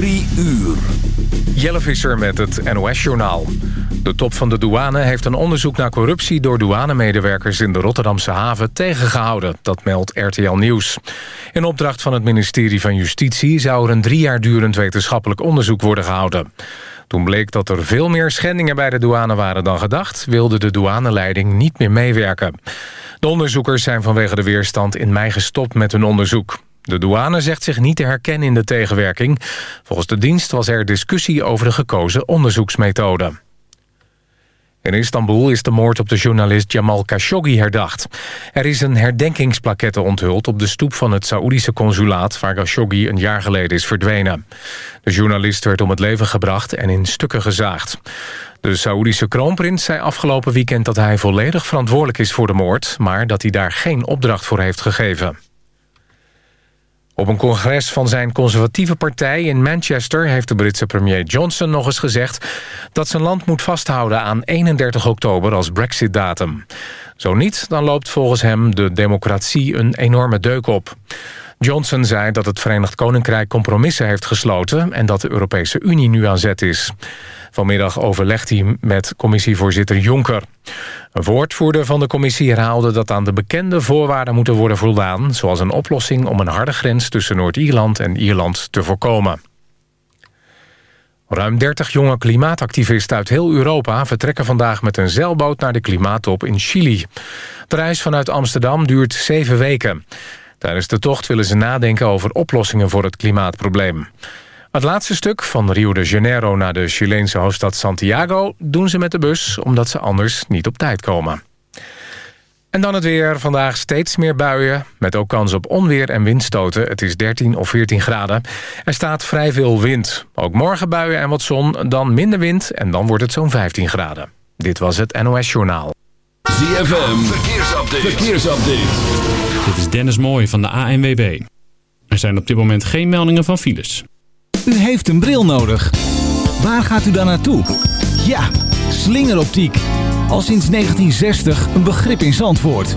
Drie uur. Jelle Visser met het NOS-journaal. De top van de douane heeft een onderzoek naar corruptie... door douanemedewerkers in de Rotterdamse haven tegengehouden. Dat meldt RTL Nieuws. In opdracht van het ministerie van Justitie... zou er een drie jaar durend wetenschappelijk onderzoek worden gehouden. Toen bleek dat er veel meer schendingen bij de douane waren dan gedacht... wilde de douaneleiding niet meer meewerken. De onderzoekers zijn vanwege de weerstand in mei gestopt met hun onderzoek. De douane zegt zich niet te herkennen in de tegenwerking. Volgens de dienst was er discussie over de gekozen onderzoeksmethode. In Istanbul is de moord op de journalist Jamal Khashoggi herdacht. Er is een herdenkingsplaquette onthuld op de stoep van het Saoedische consulaat... waar Khashoggi een jaar geleden is verdwenen. De journalist werd om het leven gebracht en in stukken gezaagd. De Saoedische kroonprins zei afgelopen weekend dat hij volledig verantwoordelijk is voor de moord... maar dat hij daar geen opdracht voor heeft gegeven. Op een congres van zijn conservatieve partij in Manchester... heeft de Britse premier Johnson nog eens gezegd... dat zijn land moet vasthouden aan 31 oktober als brexit-datum. Zo niet, dan loopt volgens hem de democratie een enorme deuk op. Johnson zei dat het Verenigd Koninkrijk compromissen heeft gesloten... en dat de Europese Unie nu aan zet is. Vanmiddag overlegt hij met commissievoorzitter Jonker. Een woordvoerder van de commissie herhaalde dat aan de bekende voorwaarden moeten worden voldaan... zoals een oplossing om een harde grens tussen Noord-Ierland en Ierland te voorkomen. Ruim 30 jonge klimaatactivisten uit heel Europa vertrekken vandaag met een zeilboot naar de klimaattop in Chili. De reis vanuit Amsterdam duurt zeven weken. Tijdens de tocht willen ze nadenken over oplossingen voor het klimaatprobleem. Het laatste stuk, van Rio de Janeiro naar de Chileense hoofdstad Santiago... doen ze met de bus, omdat ze anders niet op tijd komen. En dan het weer. Vandaag steeds meer buien, met ook kans op onweer en windstoten. Het is 13 of 14 graden. Er staat vrij veel wind. Ook morgen buien en wat zon, dan minder wind... en dan wordt het zo'n 15 graden. Dit was het NOS Journaal. ZFM, verkeersupdate. verkeersupdate. Dit is Dennis Mooij van de ANWB. Er zijn op dit moment geen meldingen van files. U heeft een bril nodig. Waar gaat u dan naartoe? Ja, slingeroptiek. Al sinds 1960 een begrip in Zandvoort.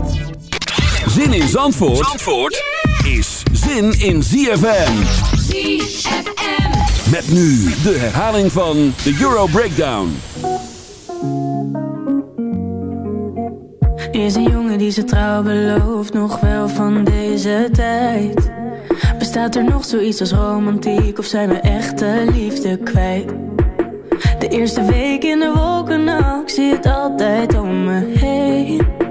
Zin in Zandvoort, Zandvoort is zin in ZFM. ZFM. Met nu de herhaling van de Euro Breakdown. Is een jongen die zijn trouw belooft, nog wel van deze tijd. Bestaat er nog zoiets als romantiek of zijn we echte liefde kwijt? De eerste week in de wolken, nou, ik zie het altijd om me heen.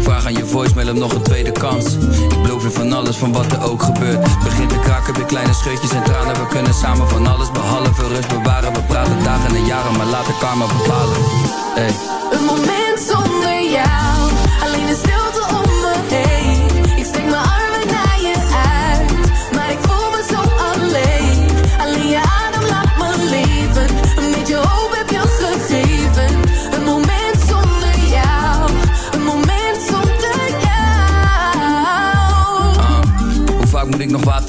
Vraag aan je voicemail om nog een tweede kans. Ik beloof je van alles, van wat er ook gebeurt. Begint te kraken, weer kleine scheutjes en tranen. We kunnen samen van alles behalve rust bewaren. We praten dagen en jaren, maar laten karma bepalen. Hey. Een moment zonder jou, alleen de stilte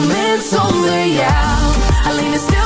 moment zonder jou. Alleen de stilte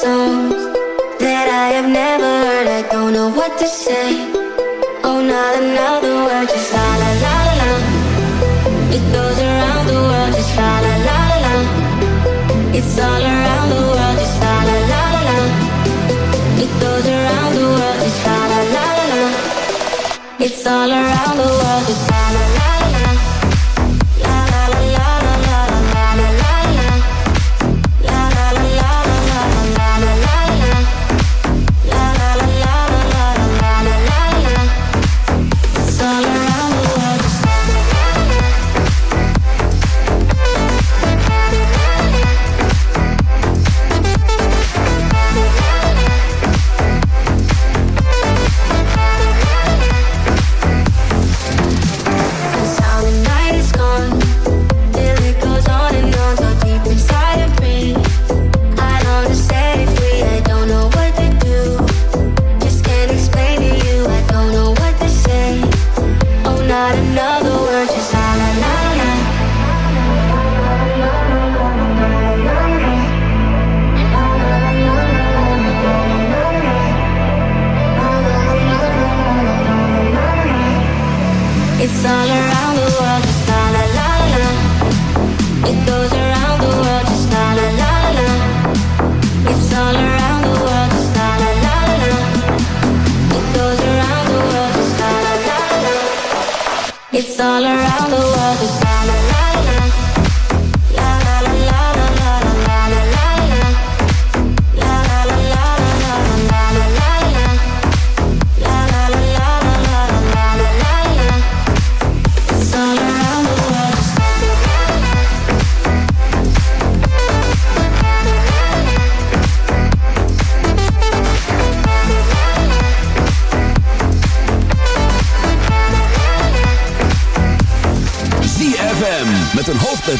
So.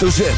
Hoofdletter Z.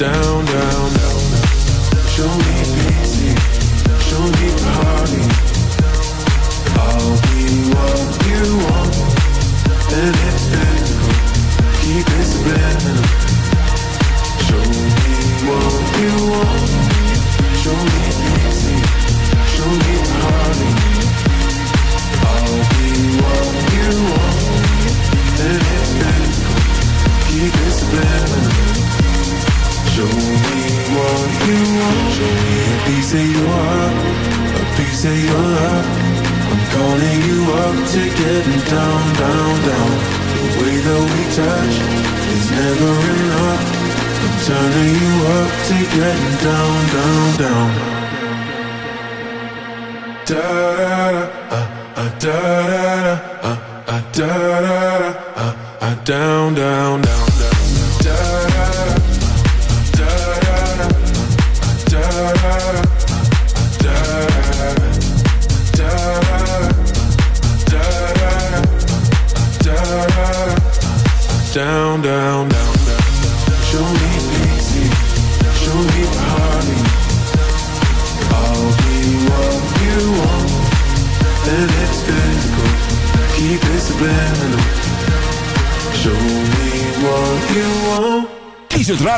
down, down, down. Show me touch is never enough. I'm turning you up to getting down, down, down. Da da da, da da da, da da da, down, down, down.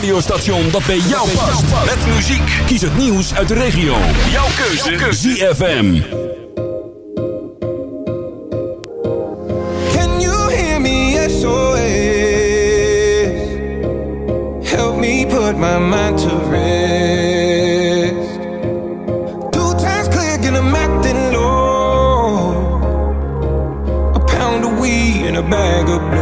Radiostation dat bij jou past. Met muziek. Kies het nieuws uit de regio. Jouw keuze. ZFM. Can you hear me? SOS. Help me put my mind to rest. Two times click and I'm acting low. A pound of weed and a bag of blow.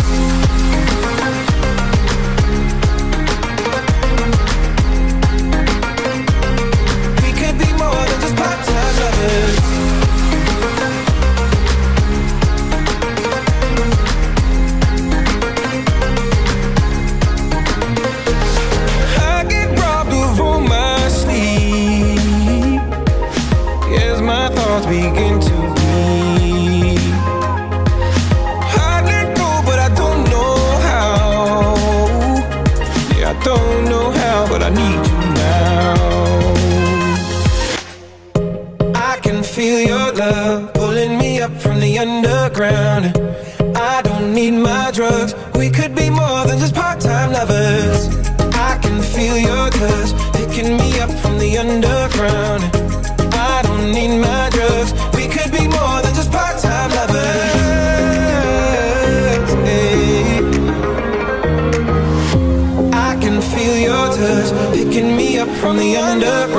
From the underground.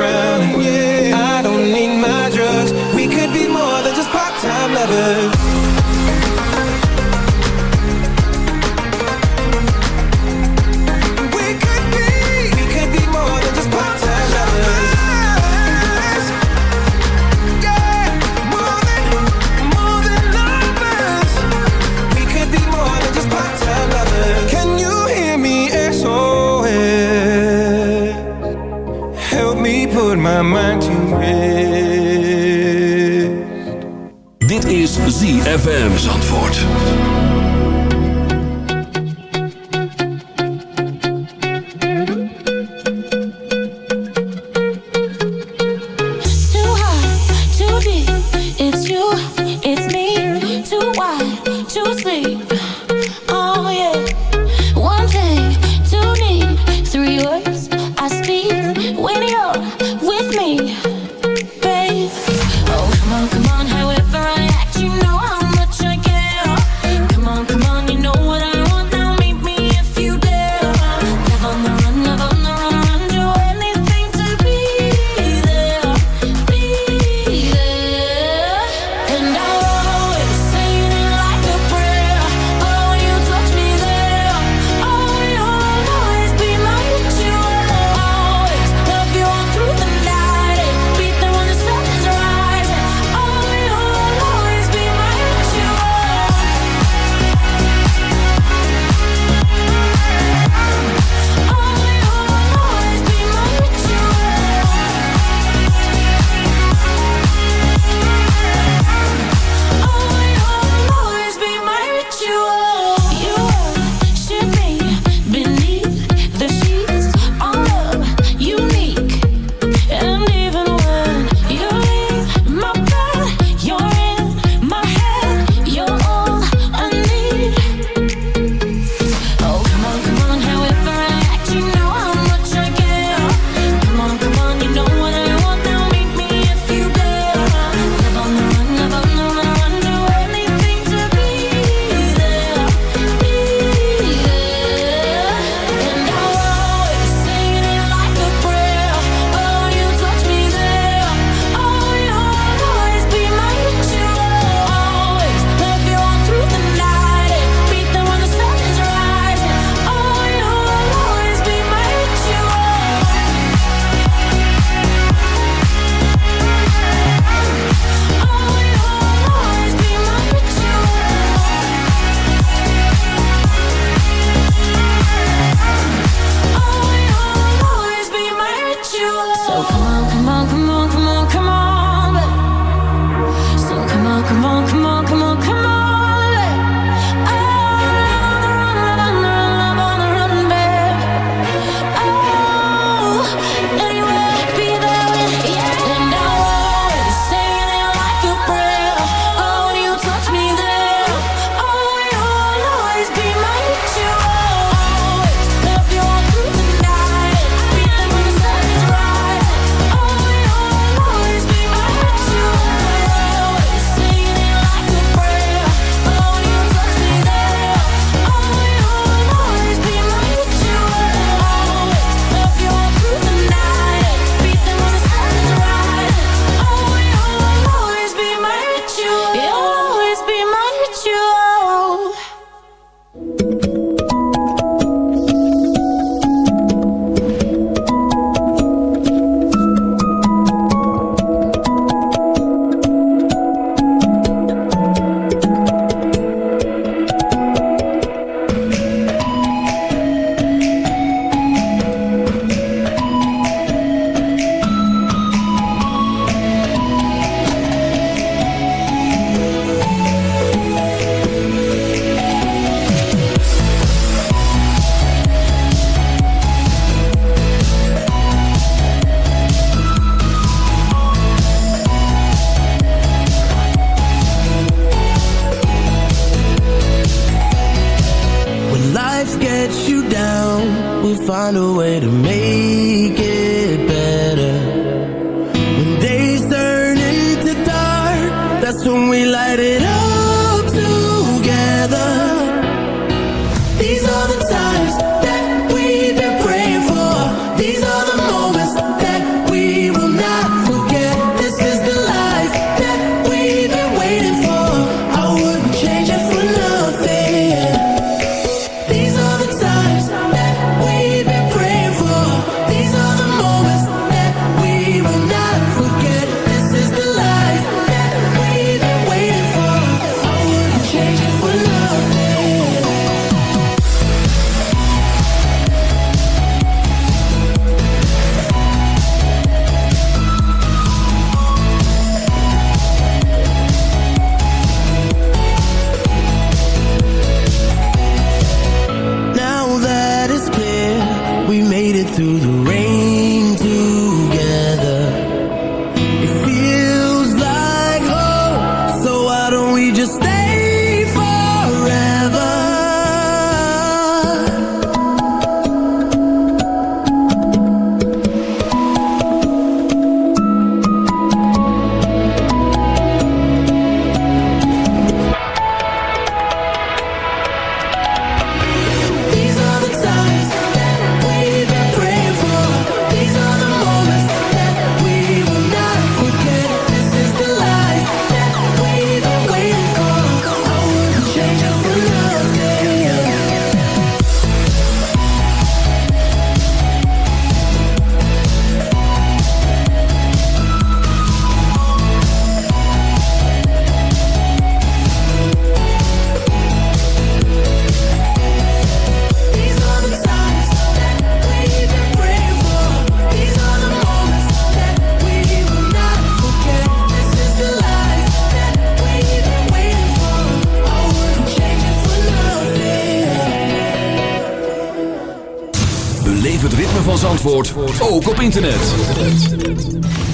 internet.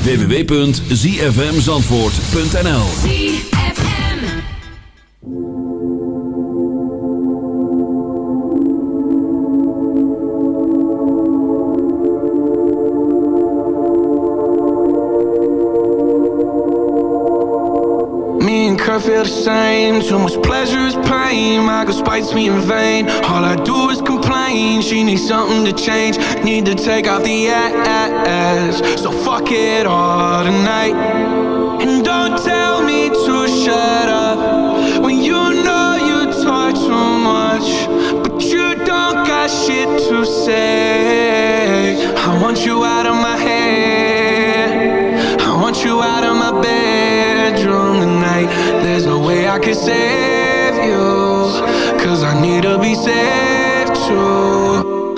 www.zfmzandvoort.nl Me and Kurt feel same. So much pleasure is pain. Michael spites me in vain. All I do is complain. She needs something to change. Need to take off the act ass. So fuck it all tonight. And don't tell me to shut up when you know you talk too much, but you don't got shit to say. I want you out of my head. I want you out of my bedroom tonight. There's no way I could save you, cause I need to be safe too.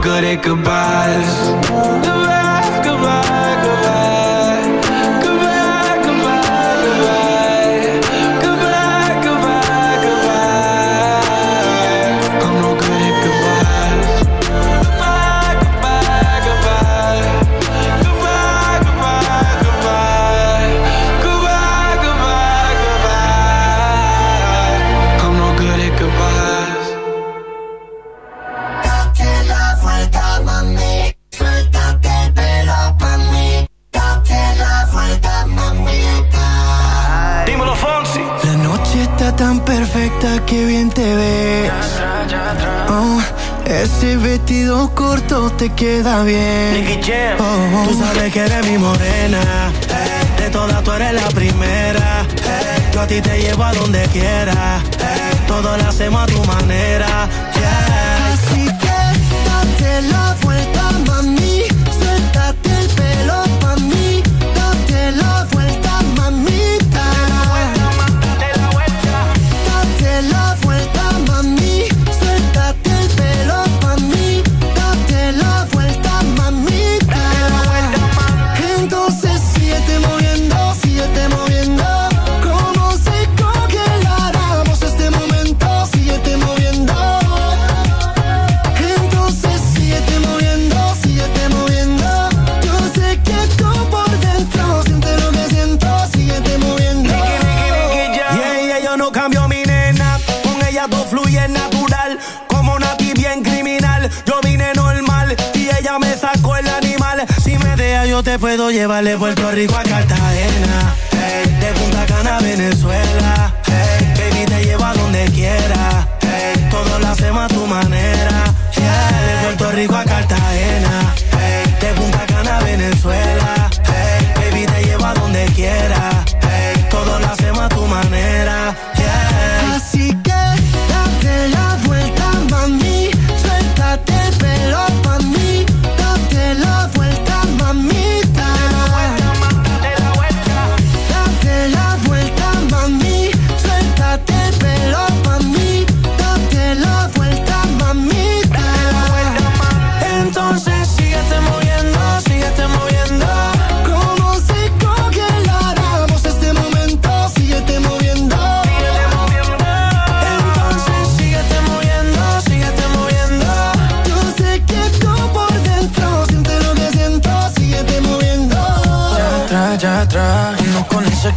good at goodbyes. Queda bien. Oh, Tú sabes que eres mi morena. De todas tú eres la primera. Yo a ti te llevo a donde quiera. eh, Todo lo hacemos a tu manera. yeah. Así que date la vuelta, yo te puedo llevar de Puerto Rico a Cartagena. De Punta Cana a Venezuela. Hey, baby, te llevo a donde quiera. Hey, todo lo hacemos a tu manera. De Puerto Rico a Cartagena. De Punta Cana a Venezuela. Baby, te llevo a donde quiera. Todo lo hacemos a tu manera.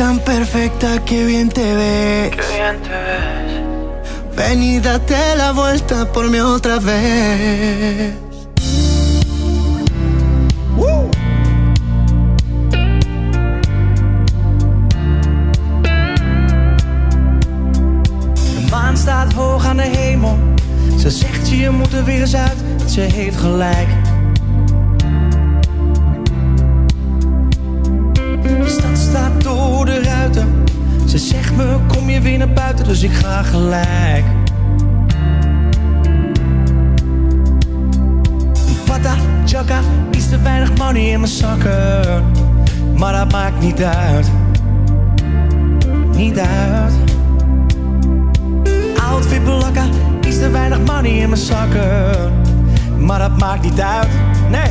Tan perfecta que bien te ves. Qué bien te ves. Ven y date la vuelta por mí otra vez. De maan staat hoog aan de hemel. Ze zegt je moet er weer eens uit. Ze heeft gelijk. Weer naar buiten, dus ik ga gelijk. Pata, chaka, iets te weinig money in mijn zakken. Maar dat maakt niet uit. Niet uit. Outfit blakka, iets te weinig money in mijn zakken. Maar dat maakt niet uit. Nee,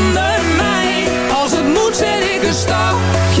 Stop.